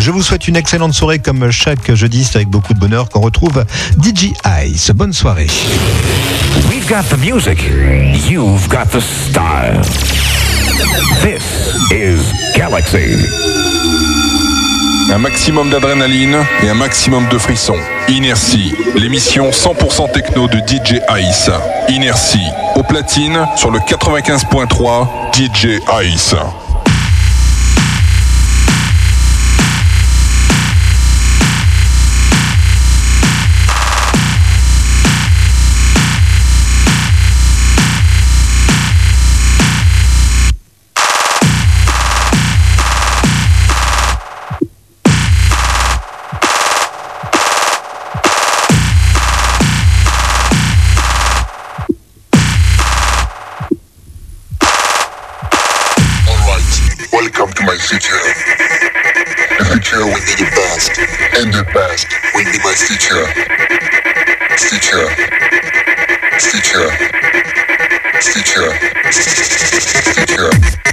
Je vous souhaite une excellente soirée comme chaque jeudi, c'est avec beaucoup de bonheur qu'on retrouve DJ Ice. Bonne soirée. We've got the music. You've got the style. This is Galaxy. Un maximum d'adrénaline et un maximum de frissons. Inertie, l'émission 100% techno de DJ Ice. Inertie, au platine sur le 95.3 DJ Ice. Future will be the best, and the best will be my future. Future. Future. Future. Future.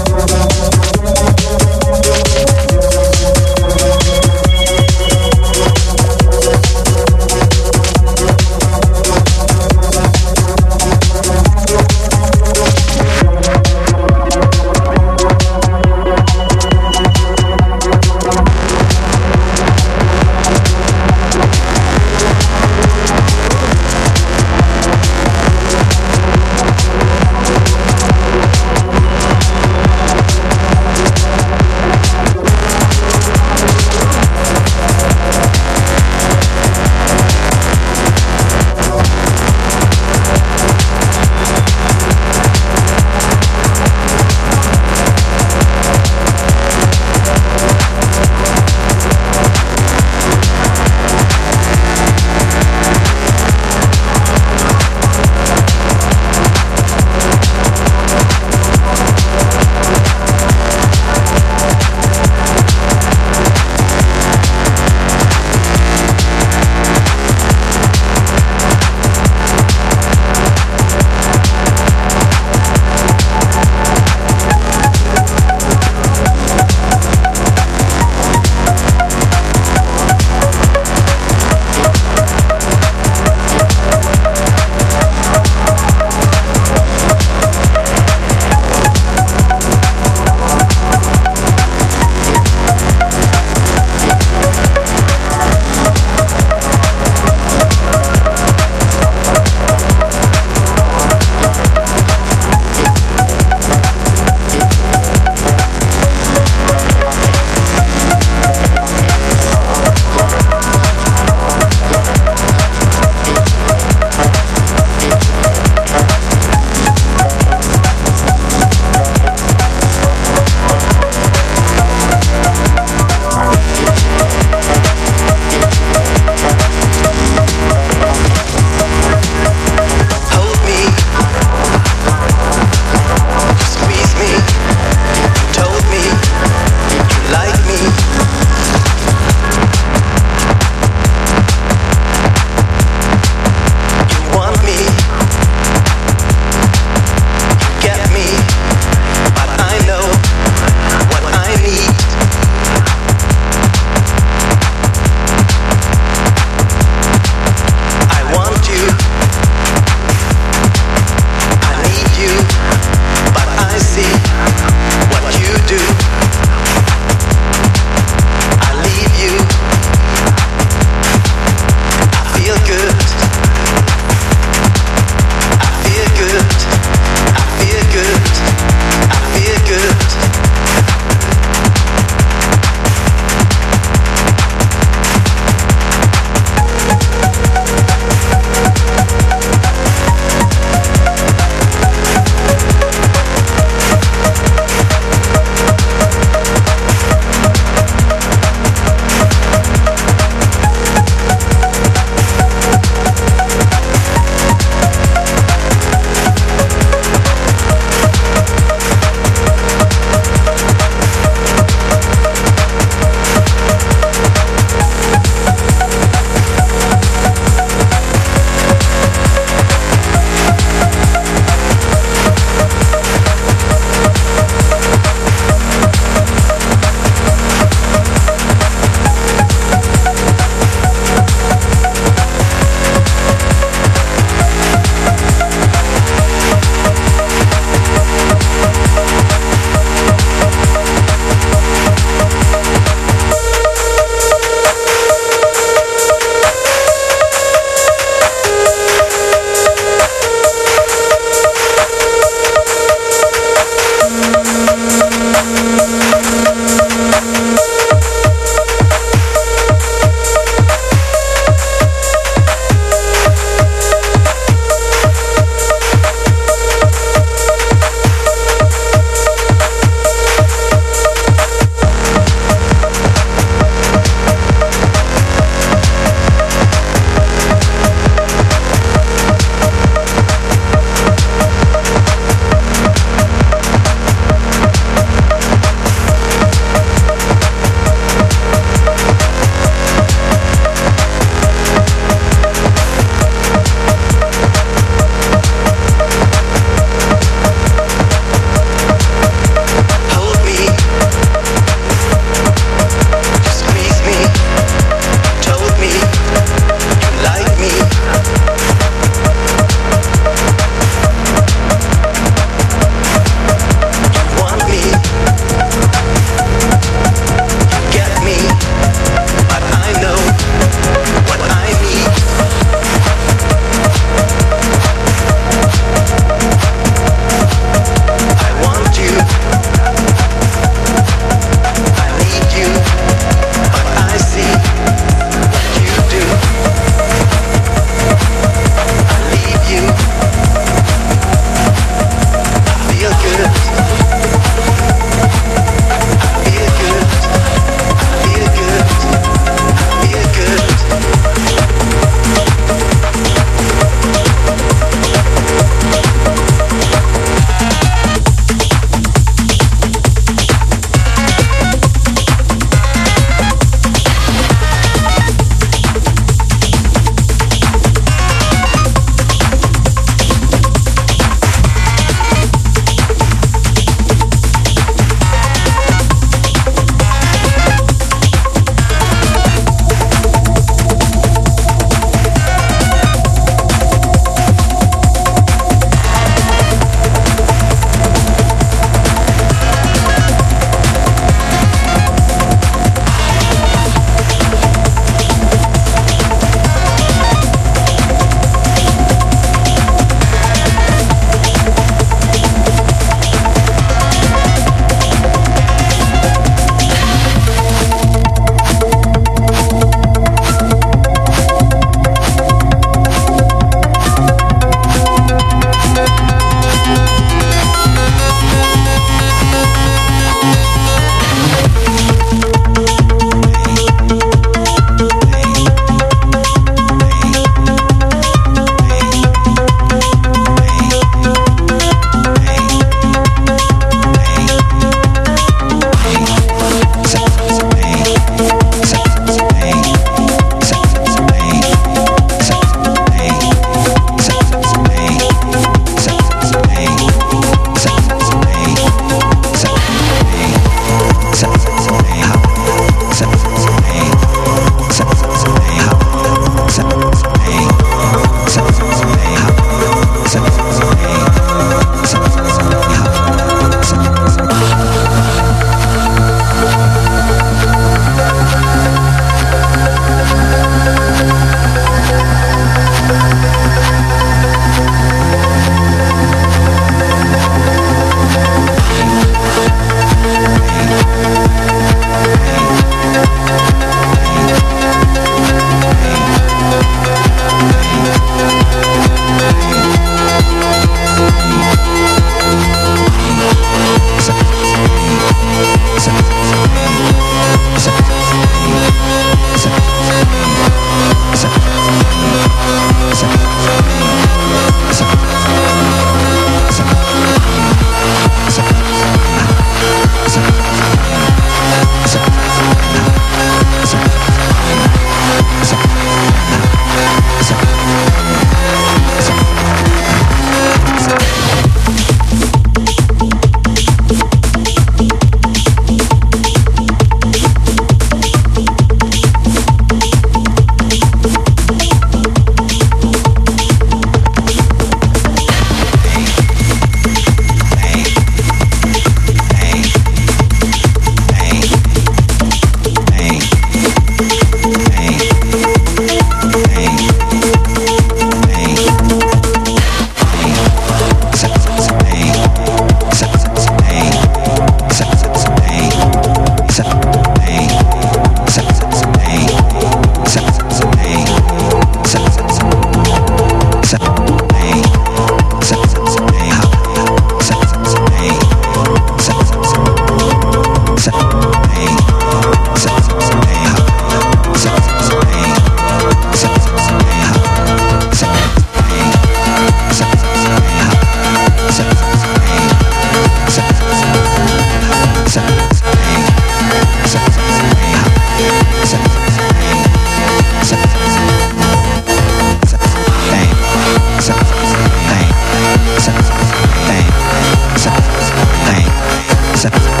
casa.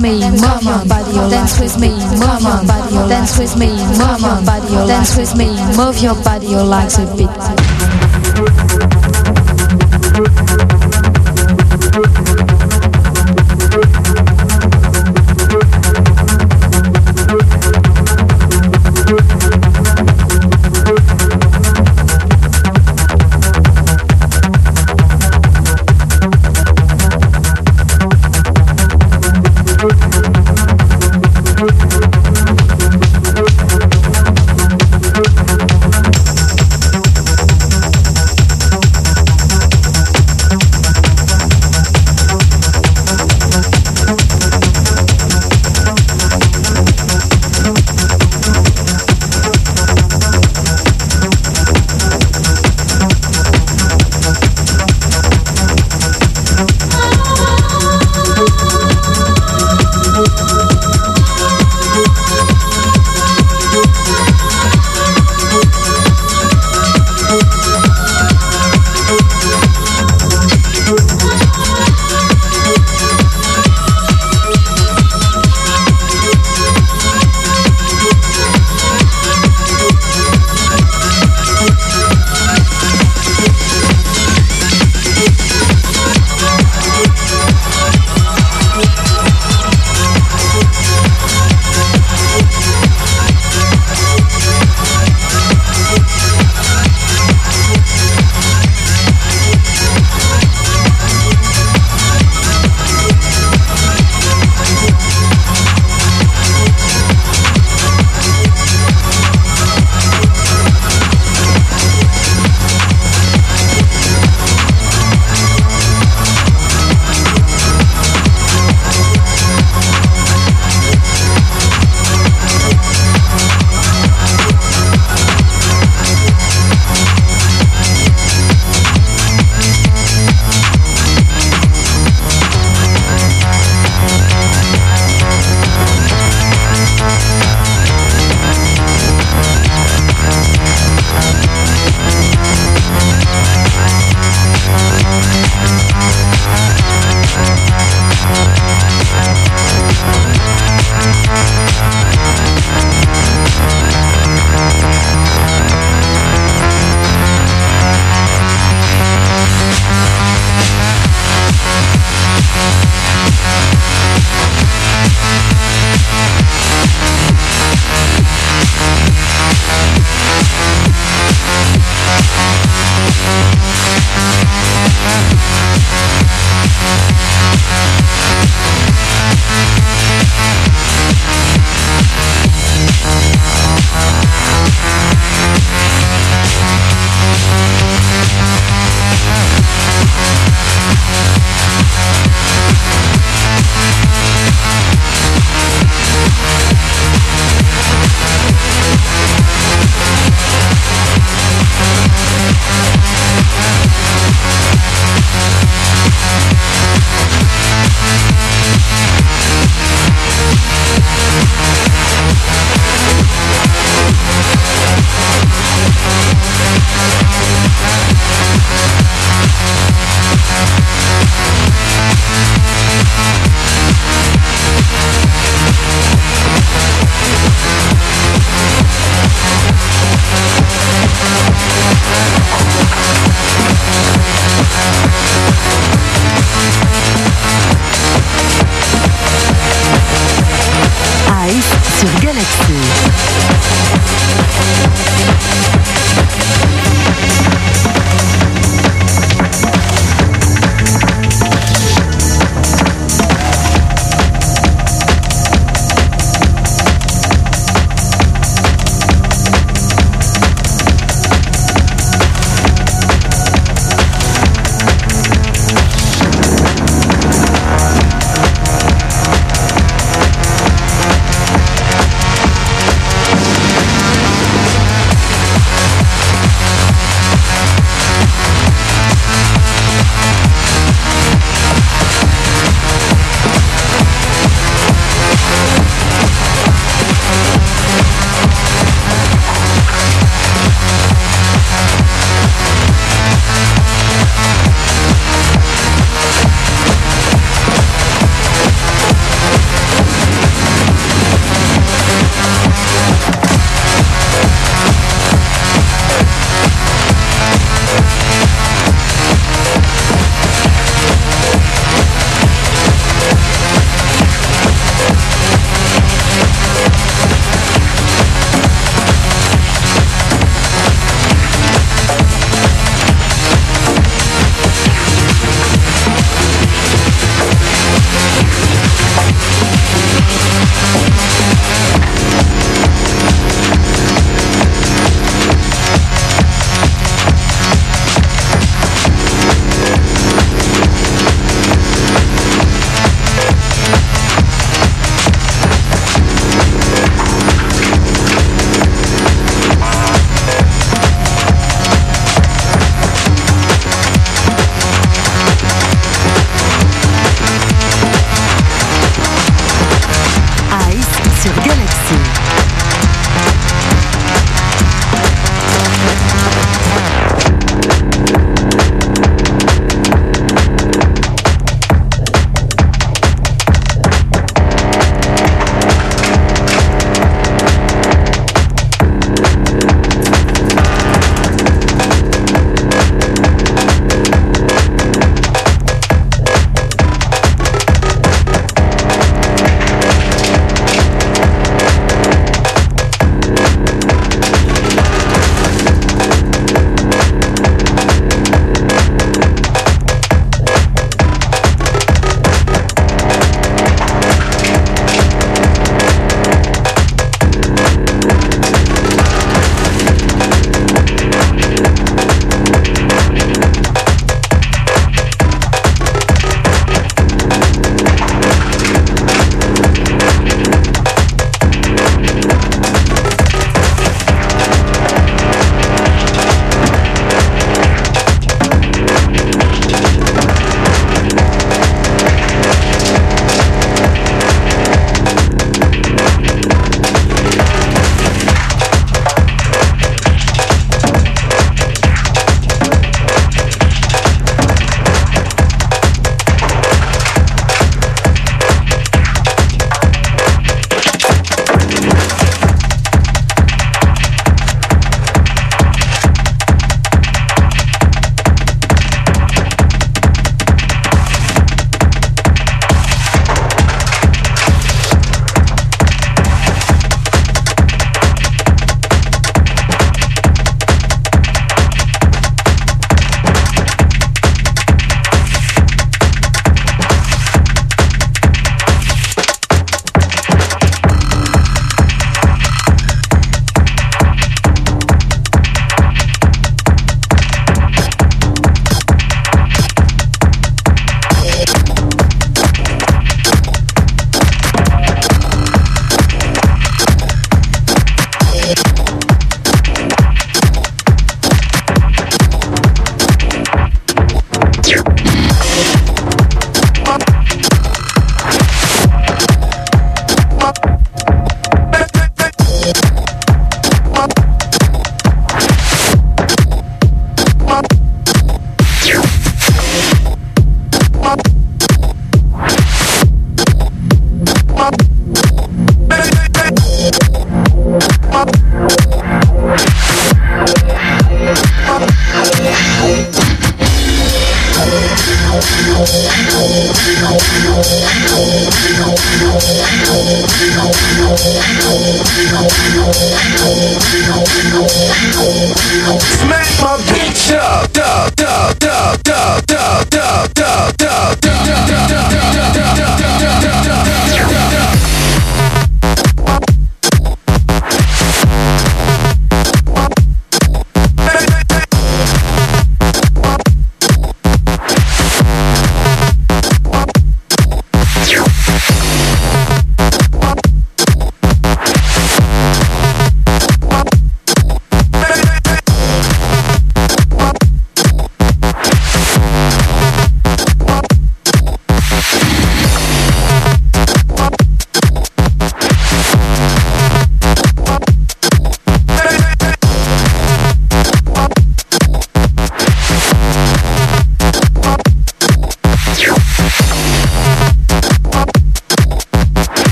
me, move your body, dance with me, move your body, dance with me, move your body, dance with me, move your body, you like a beat.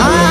ああ